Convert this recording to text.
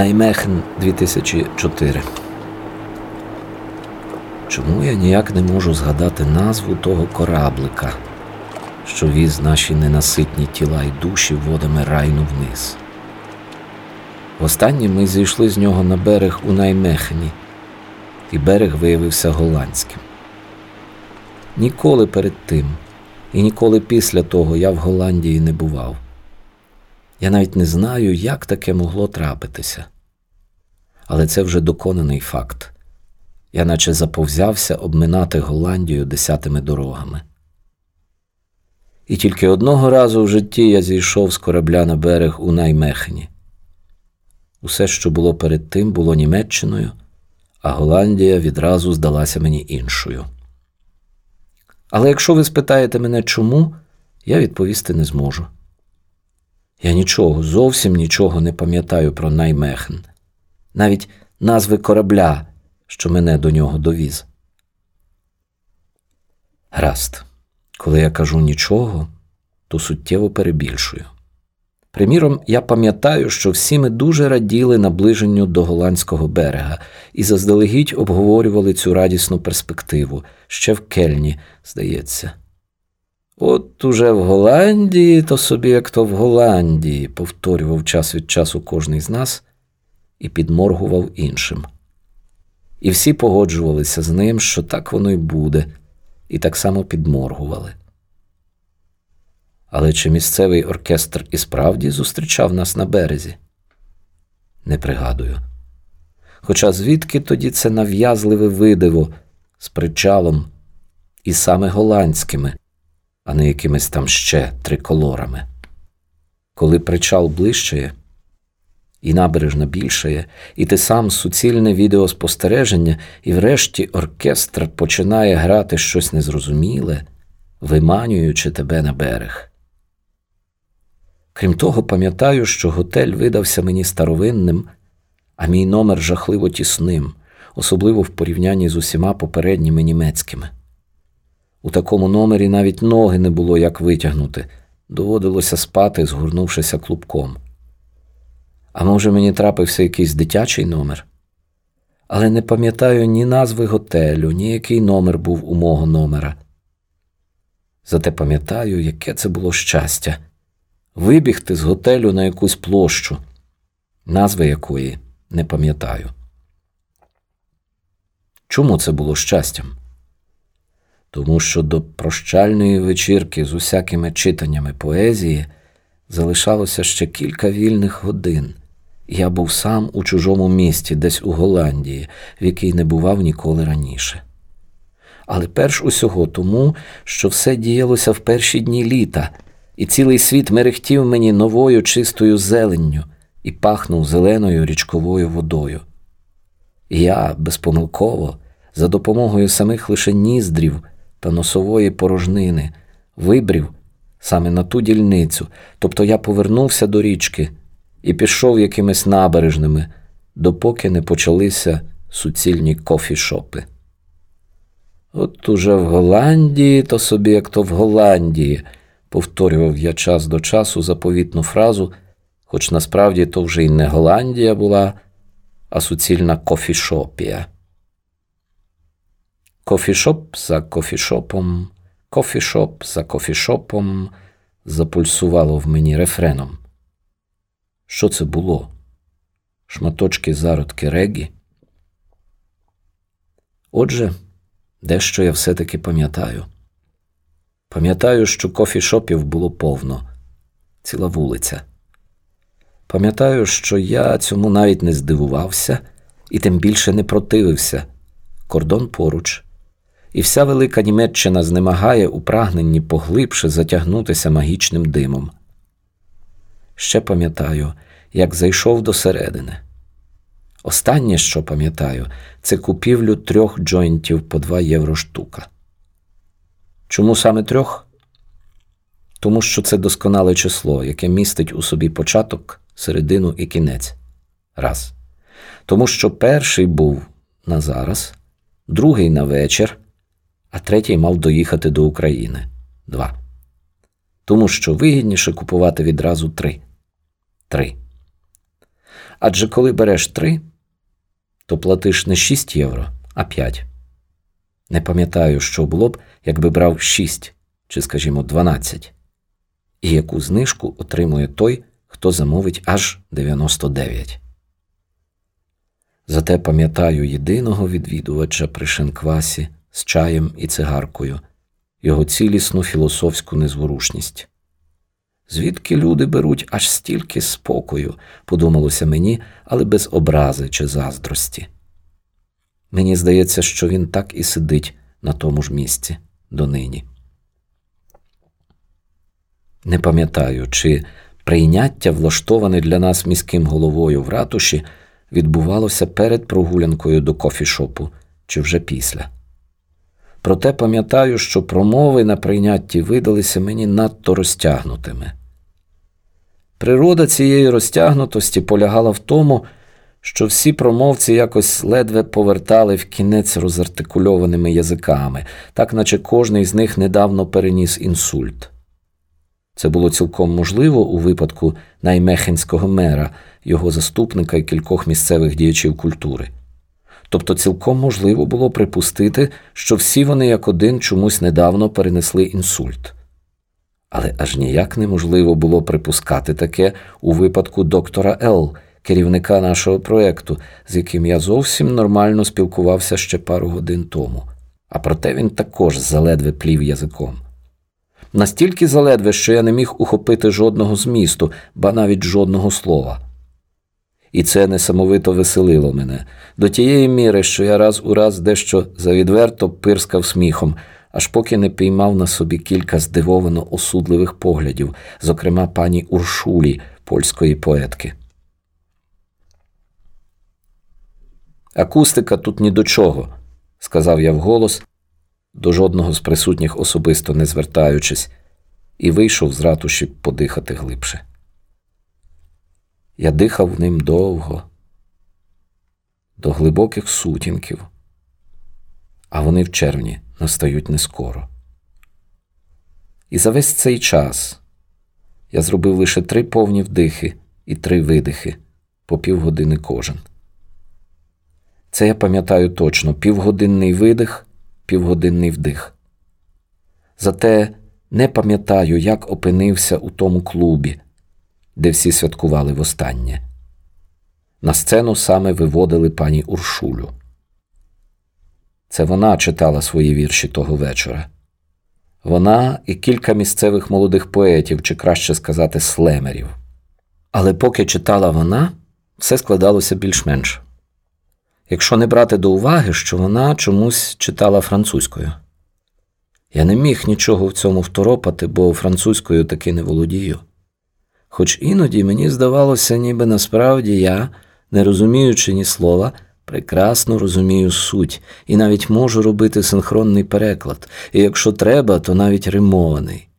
Наймехен 2004. Чому я ніяк не можу згадати назву того кораблика, що віз наші ненаситні тіла й душі водами райну вниз? Востаннє ми зійшли з нього на берег у Наймехені, і берег виявився голландським. Ніколи перед тим і ніколи після того я в Голландії не бував. Я навіть не знаю, як таке могло трапитися. Але це вже доконаний факт. Я наче заповзявся обминати Голландію десятими дорогами. І тільки одного разу в житті я зійшов з корабля на берег у Наймехені. Усе, що було перед тим, було Німеччиною, а Голландія відразу здалася мені іншою. Але якщо ви спитаєте мене чому, я відповісти не зможу. Я нічого, зовсім нічого не пам'ятаю про Наймехен, навіть назви корабля, що мене до нього довіз. Гаразд, коли я кажу нічого, то суттєво перебільшую. Приміром, я пам'ятаю, що всі ми дуже раділи наближенню до голландського берега і заздалегідь обговорювали цю радісну перспективу ще в Кельні, здається. От уже в Голландії, то собі, як то в Голландії, повторював час від часу кожний з нас і підморгував іншим. І всі погоджувалися з ним, що так воно й буде, і так само підморгували. Але чи місцевий оркестр і справді зустрічав нас на березі? Не пригадую. Хоча звідки тоді це нав'язливе видиво з причалом і саме голландськими, а не якимись там ще триколорами. Коли причал ближчає, і набережна більшає, і ти сам суцільне відеоспостереження, і врешті оркестр починає грати щось незрозуміле, виманюючи тебе на берег. Крім того, пам'ятаю, що готель видався мені старовинним, а мій номер жахливо тісним, особливо в порівнянні з усіма попередніми німецькими. У такому номері навіть ноги не було як витягнути, доводилося спати, згорнувшися клубком. А може, мені трапився якийсь дитячий номер? Але не пам'ятаю ні назви готелю, ні який номер був у мого номера. Зате пам'ятаю, яке це було щастя вибігти з готелю на якусь площу, назви якої не пам'ятаю. Чому це було щастям? Тому що до прощальної вечірки з усякими читаннями поезії залишалося ще кілька вільних годин, я був сам у чужому місті, десь у Голландії, в якій не бував ніколи раніше. Але перш усього тому, що все діялося в перші дні літа і цілий світ мерехтів мені новою чистою зеленню і пахнув зеленою річковою водою. Я безпомилково, за допомогою самих лише ніздрів та носової порожнини, вибрів саме на ту дільницю, тобто я повернувся до річки і пішов якимись набережними, допоки не почалися суцільні кофішопи. От уже в Голландії, то собі, як то в Голландії повторював я час до часу заповітну фразу, хоч насправді то вже й не Голландія була, а суцільна кофішопія. Кофішоп за кофішопом, кофішоп за кофішопом запульсувало в мені рефреном. Що це було? Шматочки зародки регі? Отже, дещо я все-таки пам'ятаю. Пам'ятаю, що кофішопів було повно, ціла вулиця. Пам'ятаю, що я цьому навіть не здивувався і тим більше не противився. Кордон поруч, і вся велика Німеччина знемагає у прагненні поглибше затягнутися магічним димом. Ще пам'ятаю, як зайшов до середини. Останнє, що пам'ятаю, це купівлю трьох джойнтів по два євро штука. Чому саме трьох? Тому що це досконале число, яке містить у собі початок, середину і кінець. Раз. Тому що перший був на зараз, другий на вечір, а третій мав доїхати до України. Два. Тому що вигідніше купувати відразу три. Три. Адже коли береш три, то платиш не 6 євро, а 5. Не пам'ятаю, що було б, якби брав 6 чи, скажімо, 12. І яку знижку отримує той, хто замовить аж 99. Зате пам'ятаю єдиного відвідувача при шинквасі з чаєм і цигаркою, його цілісну філософську незворушність. Звідки люди беруть аж стільки спокою, подумалося мені, але без образи чи заздрості. Мені здається, що він так і сидить на тому ж місці донині. Не пам'ятаю, чи прийняття, влаштоване для нас міським головою в ратуші, відбувалося перед прогулянкою до кофішопу чи вже після. Проте пам'ятаю, що промови на прийнятті видалися мені надто розтягнутими. Природа цієї розтягнутості полягала в тому, що всі промовці якось ледве повертали в кінець розартикульованими язиками, так наче кожний з них недавно переніс інсульт. Це було цілком можливо у випадку наймехенського мера, його заступника і кількох місцевих діячів культури. Тобто цілком можливо було припустити, що всі вони як один чомусь недавно перенесли інсульт. Але аж ніяк неможливо було припускати таке у випадку доктора Л, керівника нашого проєкту, з яким я зовсім нормально спілкувався ще пару годин тому. А проте він також заледве плів язиком. Настільки заледве, що я не міг ухопити жодного змісту, ба навіть жодного слова. І це несамовито веселило мене до тієї міри, що я раз у раз дещо завідверто пирскав сміхом, аж поки не піймав на собі кілька здивовано осудливих поглядів, зокрема пані Уршулі, польської поетки. Акустика тут ні до чого, сказав я вголос, до жодного з присутніх особисто не звертаючись, і вийшов з ратуші подихати глибше. Я дихав ним довго, до глибоких сутінків, а вони в червні настають не скоро. І за весь цей час я зробив лише три повні вдихи і три видихи по півгодини кожен. Це я пам'ятаю точно півгодинний видих, півгодинний вдих. Зате не пам'ятаю, як опинився у тому клубі, де всі святкували востаннє. На сцену саме виводили пані Уршулю. Це вона читала свої вірші того вечора. Вона і кілька місцевих молодих поетів, чи краще сказати, слемерів. Але поки читала вона, все складалося більш-менш. Якщо не брати до уваги, що вона чомусь читала французькою. Я не міг нічого в цьому второпати, бо французькою таки не володію. Хоч іноді мені здавалося, ніби насправді я, не розуміючи ні слова, прекрасно розумію суть і навіть можу робити синхронний переклад, і якщо треба, то навіть римований.